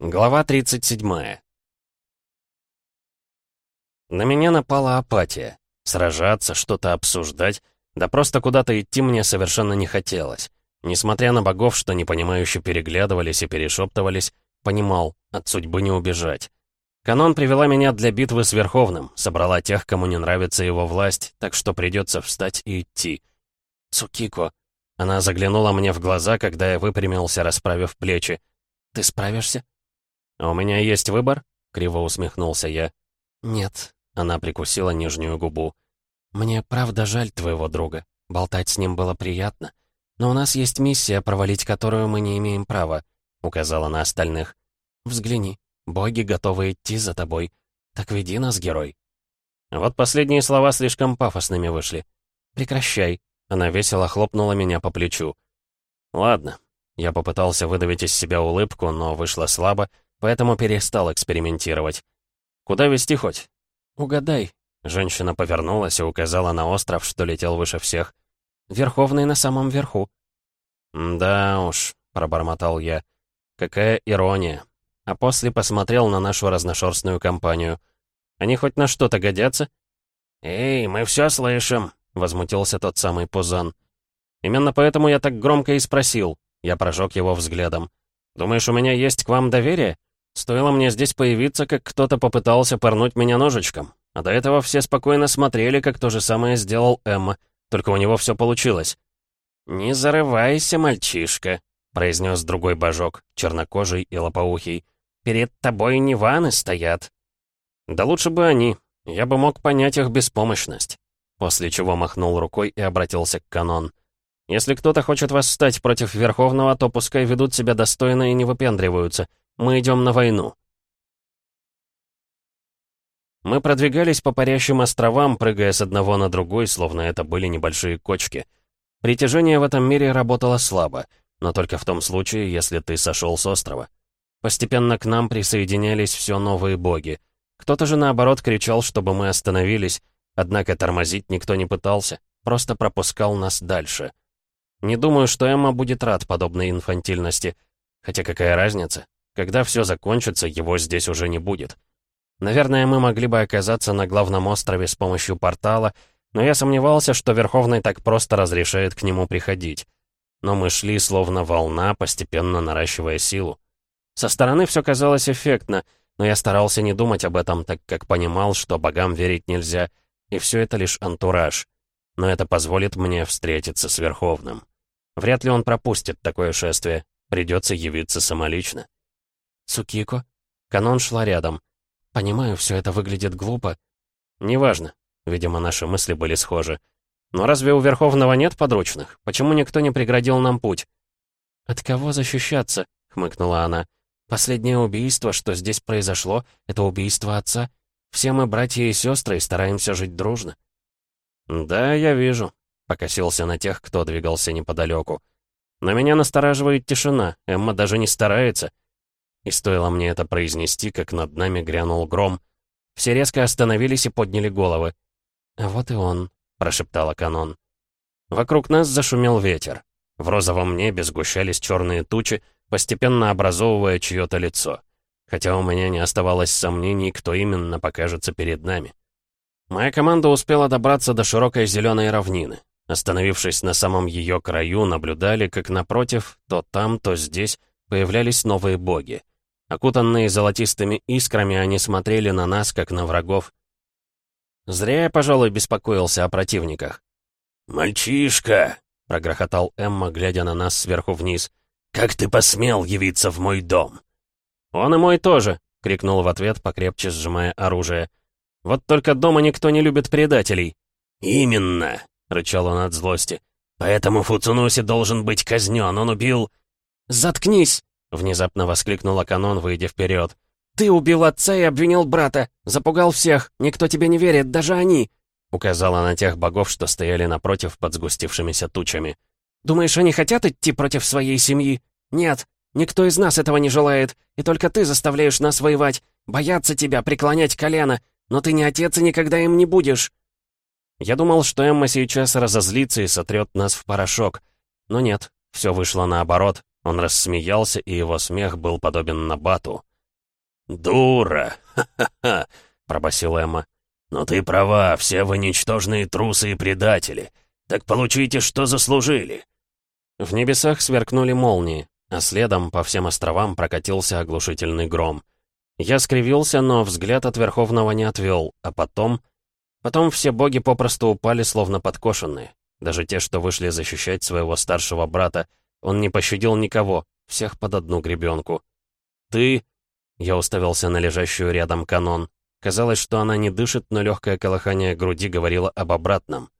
Глава 37. На меня напала апатия. Сражаться, что-то обсуждать, да просто куда-то идти мне совершенно не хотелось. Несмотря на богов, что непонимающе переглядывались и перешептывались, понимал, от судьбы не убежать. Канон привела меня для битвы с Верховным, собрала тех, кому не нравится его власть, так что придется встать и идти. «Цукико». Она заглянула мне в глаза, когда я выпрямился, расправив плечи. «Ты справишься?» «А у меня есть выбор?» — криво усмехнулся я. «Нет», — она прикусила нижнюю губу. «Мне правда жаль твоего друга. Болтать с ним было приятно. Но у нас есть миссия, провалить которую мы не имеем права», — указала на остальных. «Взгляни, боги готовы идти за тобой. Так веди нас, герой». Вот последние слова слишком пафосными вышли. «Прекращай», — она весело хлопнула меня по плечу. «Ладно». Я попытался выдавить из себя улыбку, но вышло слабо, поэтому перестал экспериментировать. «Куда вести хоть?» «Угадай». Женщина повернулась и указала на остров, что летел выше всех. «Верховный на самом верху». «Да уж», — пробормотал я. «Какая ирония». А после посмотрел на нашу разношерстную компанию. «Они хоть на что-то годятся?» «Эй, мы все слышим», — возмутился тот самый Пузан. «Именно поэтому я так громко и спросил». Я прожег его взглядом. «Думаешь, у меня есть к вам доверие?» Стоило мне здесь появиться, как кто-то попытался порнуть меня ножичком. А до этого все спокойно смотрели, как то же самое сделал Эмма, только у него все получилось. «Не зарывайся, мальчишка», — произнес другой божок, чернокожий и лопоухий. «Перед тобой не ваны стоят». «Да лучше бы они. Я бы мог понять их беспомощность». После чего махнул рукой и обратился к канон. «Если кто-то хочет восстать против Верховного, то пускай ведут себя достойно и не выпендриваются. Мы идем на войну». Мы продвигались по парящим островам, прыгая с одного на другой, словно это были небольшие кочки. Притяжение в этом мире работало слабо, но только в том случае, если ты сошел с острова. Постепенно к нам присоединялись все новые боги. Кто-то же наоборот кричал, чтобы мы остановились, однако тормозить никто не пытался, просто пропускал нас дальше. Не думаю, что Эмма будет рад подобной инфантильности. Хотя какая разница? Когда все закончится, его здесь уже не будет. Наверное, мы могли бы оказаться на главном острове с помощью портала, но я сомневался, что Верховный так просто разрешает к нему приходить. Но мы шли словно волна, постепенно наращивая силу. Со стороны все казалось эффектно, но я старался не думать об этом, так как понимал, что богам верить нельзя, и все это лишь антураж. Но это позволит мне встретиться с Верховным. Вряд ли он пропустит такое шествие, придется явиться самолично. Цукико. Канон шла рядом. Понимаю, все это выглядит глупо. Неважно. Видимо, наши мысли были схожи. Но разве у Верховного нет подручных? Почему никто не преградил нам путь? От кого защищаться? Хмыкнула она. Последнее убийство, что здесь произошло, это убийство отца. Все мы братья и сестры и стараемся жить дружно. Да, я вижу. Покосился на тех, кто двигался неподалеку. Но меня настораживает тишина. Эмма даже не старается. И стоило мне это произнести, как над нами грянул гром. Все резко остановились и подняли головы. «А вот и он», — прошептала Канон. Вокруг нас зашумел ветер. В розовом небе сгущались черные тучи, постепенно образовывая чье-то лицо. Хотя у меня не оставалось сомнений, кто именно покажется перед нами. Моя команда успела добраться до широкой зеленой равнины. Остановившись на самом ее краю, наблюдали, как напротив, то там, то здесь, появлялись новые боги. Окутанные золотистыми искрами, они смотрели на нас, как на врагов. Зря я, пожалуй, беспокоился о противниках. «Мальчишка!» — прогрохотал Эмма, глядя на нас сверху вниз. «Как ты посмел явиться в мой дом?» «Он и мой тоже!» — крикнул в ответ, покрепче сжимая оружие. «Вот только дома никто не любит предателей!» «Именно!» — рычал он от злости. «Поэтому Фуцунуси должен быть казнен. Он убил...» «Заткнись!» — внезапно воскликнула Канон, выйдя вперед. «Ты убил отца и обвинил брата! Запугал всех! Никто тебе не верит, даже они!» Указала на тех богов, что стояли напротив под сгустившимися тучами. «Думаешь, они хотят идти против своей семьи? Нет, никто из нас этого не желает, и только ты заставляешь нас воевать, бояться тебя, преклонять колено, но ты не отец и никогда им не будешь!» Я думал, что Эмма сейчас разозлится и сотрет нас в порошок. Но нет, все вышло наоборот. Он рассмеялся, и его смех был подобен набату. «Дура! Ха-ха-ха!» — пробасил Эмма. «Но ты права, все вы ничтожные трусы и предатели. Так получите, что заслужили!» В небесах сверкнули молнии, а следом по всем островам прокатился оглушительный гром. Я скривился, но взгляд от Верховного не отвел, а потом... Потом все боги попросту упали, словно подкошенные. Даже те, что вышли защищать своего старшего брата. Он не пощадил никого, всех под одну гребенку. «Ты...» Я уставился на лежащую рядом канон. Казалось, что она не дышит, но легкое колыхание груди говорило об обратном.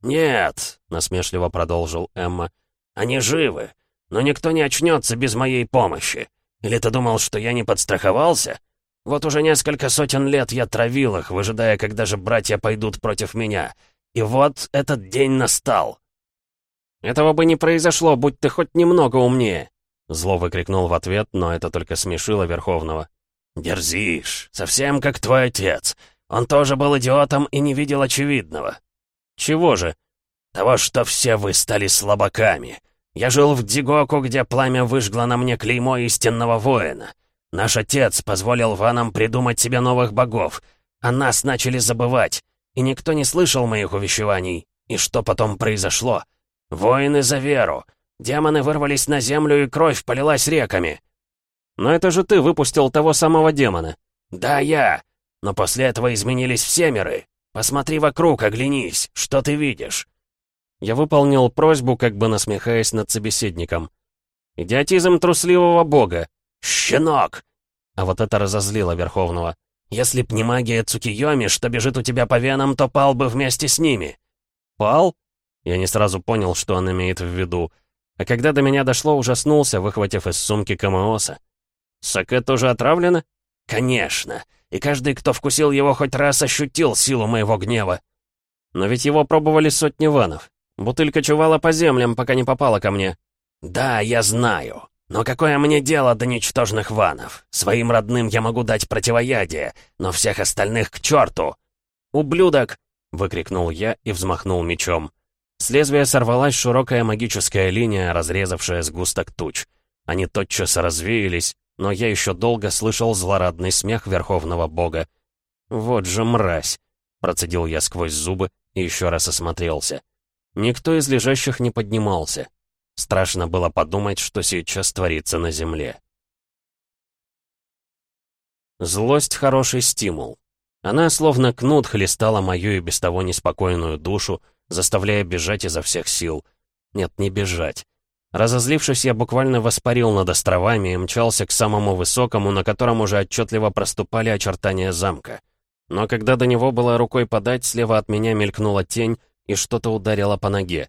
«Нет», — насмешливо продолжил Эмма, — «они живы, но никто не очнется без моей помощи. Или ты думал, что я не подстраховался? Вот уже несколько сотен лет я травил их, выжидая, когда же братья пойдут против меня. И вот этот день настал». «Этого бы не произошло, будь ты хоть немного умнее», — зло выкрикнул в ответ, но это только смешило Верховного. «Дерзишь, совсем как твой отец. Он тоже был идиотом и не видел очевидного». «Чего же?» «Того, что все вы стали слабаками. Я жил в Дигоку, где пламя выжгло на мне клеймо истинного воина. Наш отец позволил ванам придумать себе новых богов, а нас начали забывать, и никто не слышал моих увещеваний. И что потом произошло? Воины за веру. Демоны вырвались на землю, и кровь полилась реками. Но это же ты выпустил того самого демона. Да, я. Но после этого изменились все миры. Посмотри вокруг, оглянись. Что ты видишь? Я выполнил просьбу, как бы насмехаясь над собеседником. «Идиотизм трусливого бога!» «Щенок!» А вот это разозлило Верховного. «Если б не магия Цукиоми, что бежит у тебя по венам, то пал бы вместе с ними». «Пал?» Я не сразу понял, что он имеет в виду. А когда до меня дошло, ужаснулся, выхватив из сумки Камеоса. «Саке тоже отравлено?» «Конечно. И каждый, кто вкусил его хоть раз, ощутил силу моего гнева». «Но ведь его пробовали сотни ванов. Бутылька чувала по землям, пока не попала ко мне. «Да, я знаю. Но какое мне дело до ничтожных ванов? Своим родным я могу дать противоядие, но всех остальных к черту!» «Ублюдок!» — выкрикнул я и взмахнул мечом. С лезвия сорвалась широкая магическая линия, разрезавшая сгусток туч. Они тотчас развеялись, но я еще долго слышал злорадный смех Верховного Бога. «Вот же мразь!» — процедил я сквозь зубы и еще раз осмотрелся. Никто из лежащих не поднимался. Страшно было подумать, что сейчас творится на земле. Злость — хороший стимул. Она словно кнут хлестала мою и без того неспокойную душу, заставляя бежать изо всех сил. Нет, не бежать. Разозлившись, я буквально воспарил над островами и мчался к самому высокому, на котором уже отчетливо проступали очертания замка. Но когда до него было рукой подать, слева от меня мелькнула тень, и что-то ударило по ноге.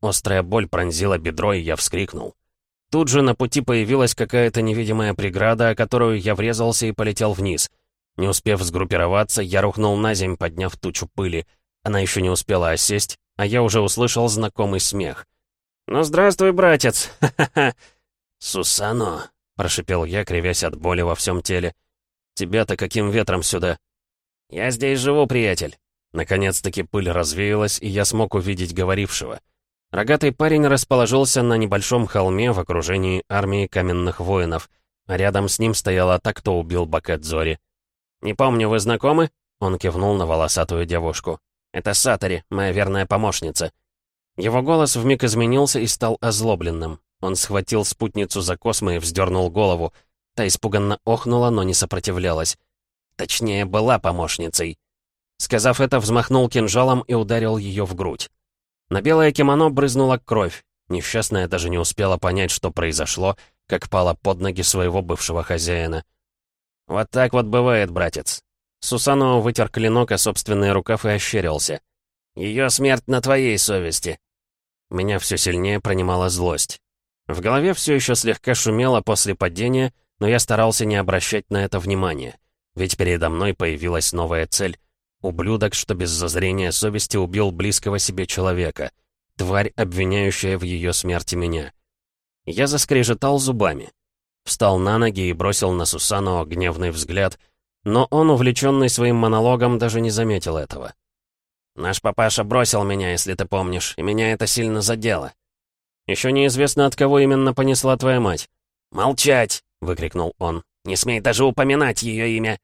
Острая боль пронзила бедро, и я вскрикнул. Тут же на пути появилась какая-то невидимая преграда, о которую я врезался и полетел вниз. Не успев сгруппироваться, я рухнул на земь, подняв тучу пыли. Она еще не успела осесть, а я уже услышал знакомый смех. «Ну, здравствуй, братец! Ха-ха-ха!» «Сусано!» — прошипел я, кривясь от боли во всем теле. «Тебя-то каким ветром сюда?» «Я здесь живу, приятель!» Наконец-таки пыль развеялась, и я смог увидеть говорившего. Рогатый парень расположился на небольшом холме в окружении армии каменных воинов, а рядом с ним стояла та, кто убил Бакэдзори. «Не помню, вы знакомы?» Он кивнул на волосатую девушку. «Это Сатори, моя верная помощница». Его голос вмиг изменился и стал озлобленным. Он схватил спутницу за космы и вздернул голову. Та испуганно охнула, но не сопротивлялась. Точнее, была помощницей. Сказав это, взмахнул кинжалом и ударил ее в грудь. На белое кимоно брызнула кровь. Несчастная даже не успела понять, что произошло, как пала под ноги своего бывшего хозяина. «Вот так вот бывает, братец». Сусанова вытер клинок о собственный рукав и ощерился. «Ее смерть на твоей совести». Меня все сильнее пронимала злость. В голове все еще слегка шумело после падения, но я старался не обращать на это внимания. Ведь передо мной появилась новая цель Ублюдок, что без зазрения совести убил близкого себе человека. Тварь, обвиняющая в ее смерти меня. Я заскрежетал зубами. Встал на ноги и бросил на Сусанова гневный взгляд, но он, увлеченный своим монологом, даже не заметил этого. «Наш папаша бросил меня, если ты помнишь, и меня это сильно задело». «Еще неизвестно, от кого именно понесла твоя мать». «Молчать!» — выкрикнул он. Не смей даже упоминать ее имя!»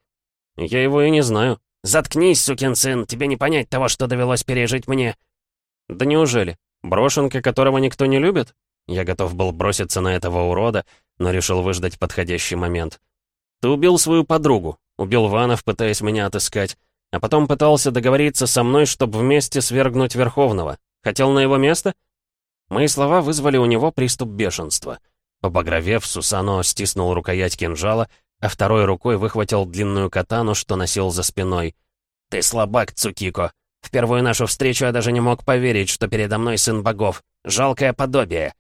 «Я его и не знаю». «Заткнись, сукин сын, тебе не понять того, что довелось пережить мне». «Да неужели? Брошенка, которого никто не любит?» Я готов был броситься на этого урода, но решил выждать подходящий момент. «Ты убил свою подругу, убил Ванов, пытаясь меня отыскать, а потом пытался договориться со мной, чтобы вместе свергнуть Верховного. Хотел на его место?» Мои слова вызвали у него приступ бешенства. Побагровев, Сусано стиснул рукоять кинжала, а второй рукой выхватил длинную катану, что носил за спиной. «Ты слабак, Цукико. В первую нашу встречу я даже не мог поверить, что передо мной сын богов. Жалкое подобие».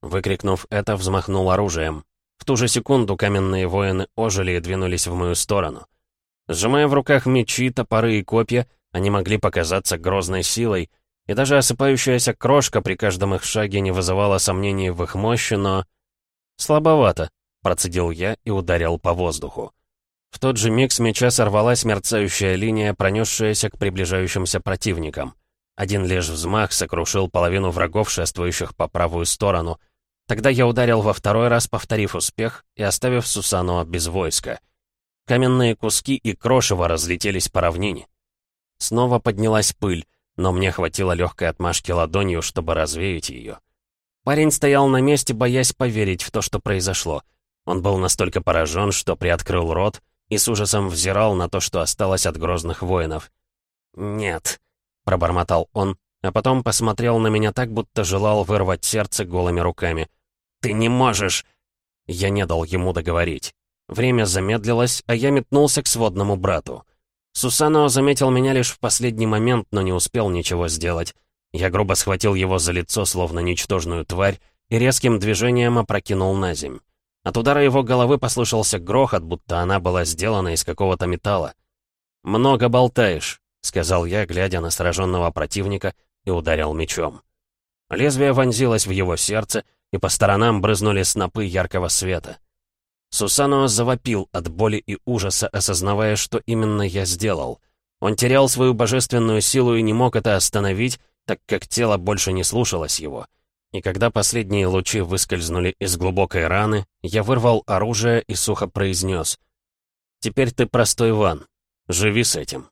Выкрикнув это, взмахнул оружием. В ту же секунду каменные воины ожили и двинулись в мою сторону. Сжимая в руках мечи, топоры и копья, они могли показаться грозной силой, и даже осыпающаяся крошка при каждом их шаге не вызывала сомнений в их мощи, но... «Слабовато», — процедил я и ударил по воздуху. В тот же миг с меча сорвалась мерцающая линия, пронесшаяся к приближающимся противникам. Один лишь взмах сокрушил половину врагов, шествующих по правую сторону. Тогда я ударил во второй раз, повторив успех и оставив Сусану без войска. Каменные куски и крошево разлетелись по равнине. Снова поднялась пыль, но мне хватило легкой отмашки ладонью, чтобы развеять ее. Парень стоял на месте, боясь поверить в то, что произошло. Он был настолько поражен, что приоткрыл рот и с ужасом взирал на то, что осталось от грозных воинов. «Нет», — пробормотал он, а потом посмотрел на меня так, будто желал вырвать сердце голыми руками. «Ты не можешь!» Я не дал ему договорить. Время замедлилось, а я метнулся к сводному брату. Сусано заметил меня лишь в последний момент, но не успел ничего сделать. Я грубо схватил его за лицо, словно ничтожную тварь, и резким движением опрокинул на земь. От удара его головы послышался грохот, будто она была сделана из какого-то металла. «Много болтаешь», — сказал я, глядя на сраженного противника, и ударил мечом. Лезвие вонзилось в его сердце, и по сторонам брызнули снопы яркого света. Сусано завопил от боли и ужаса, осознавая, что именно я сделал. Он терял свою божественную силу и не мог это остановить, так как тело больше не слушалось его. И когда последние лучи выскользнули из глубокой раны, я вырвал оружие и сухо произнес. «Теперь ты простой Ван. Живи с этим».